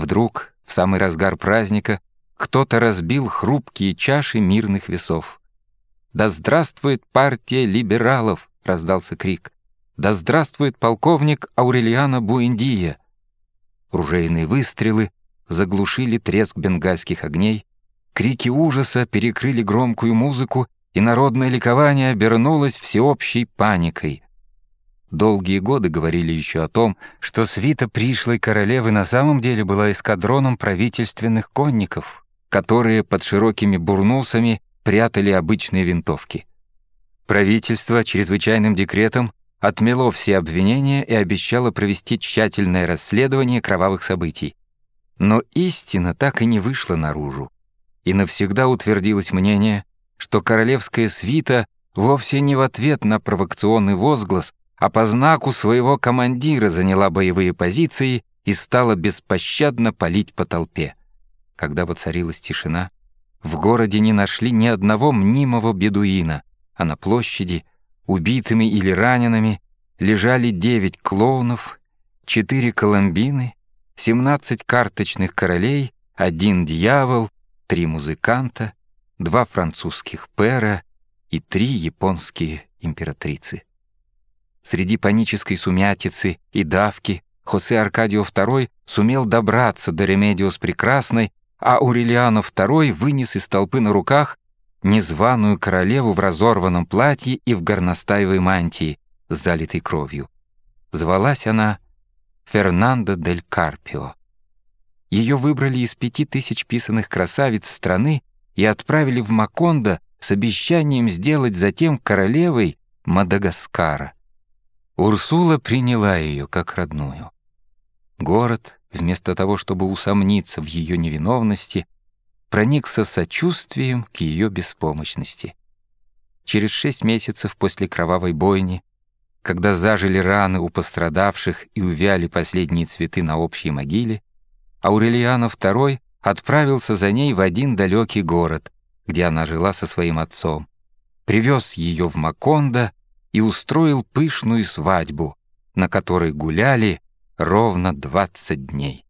Вдруг, в самый разгар праздника, кто-то разбил хрупкие чаши мирных весов. «Да здравствует партия либералов!» — раздался крик. «Да здравствует полковник Аурельяна Буэндия!» Ружейные выстрелы заглушили треск бенгальских огней, крики ужаса перекрыли громкую музыку, и народное ликование обернулось всеобщей паникой. Долгие годы говорили еще о том, что свита пришлой королевы на самом деле была эскадроном правительственных конников, которые под широкими бурнусами прятали обычные винтовки. Правительство чрезвычайным декретом отмело все обвинения и обещало провести тщательное расследование кровавых событий. Но истина так и не вышла наружу, и навсегда утвердилось мнение, что королевская свита вовсе не в ответ на провокационный возглас, а по знаку своего командира заняла боевые позиции и стала беспощадно палить по толпе. Когда воцарилась тишина, в городе не нашли ни одного мнимого бедуина, а на площади, убитыми или ранеными, лежали девять клоунов, четыре коломбины, семнадцать карточных королей, один дьявол, три музыканта, два французских пэра и три японские императрицы. Среди панической сумятицы и давки Хосе Аркадио II сумел добраться до Ремедиос Прекрасной, а Аурелиано II вынес из толпы на руках незваную королеву в разорванном платье и в горностаевой мантии, залитой кровью. Звалась она Фернанда дель Карпио. Ее выбрали из пяти тысяч писанных красавиц страны и отправили в Макондо с обещанием сделать затем королевой Мадагаскара. Урсула приняла ее как родную. Город, вместо того, чтобы усомниться в ее невиновности, проникся сочувствием к ее беспомощности. Через шесть месяцев после кровавой бойни, когда зажили раны у пострадавших и увяли последние цветы на общей могиле, Аурелиано II отправился за ней в один далекий город, где она жила со своим отцом, привез ее в Макондо и устроил пышную свадьбу, на которой гуляли ровно 20 дней.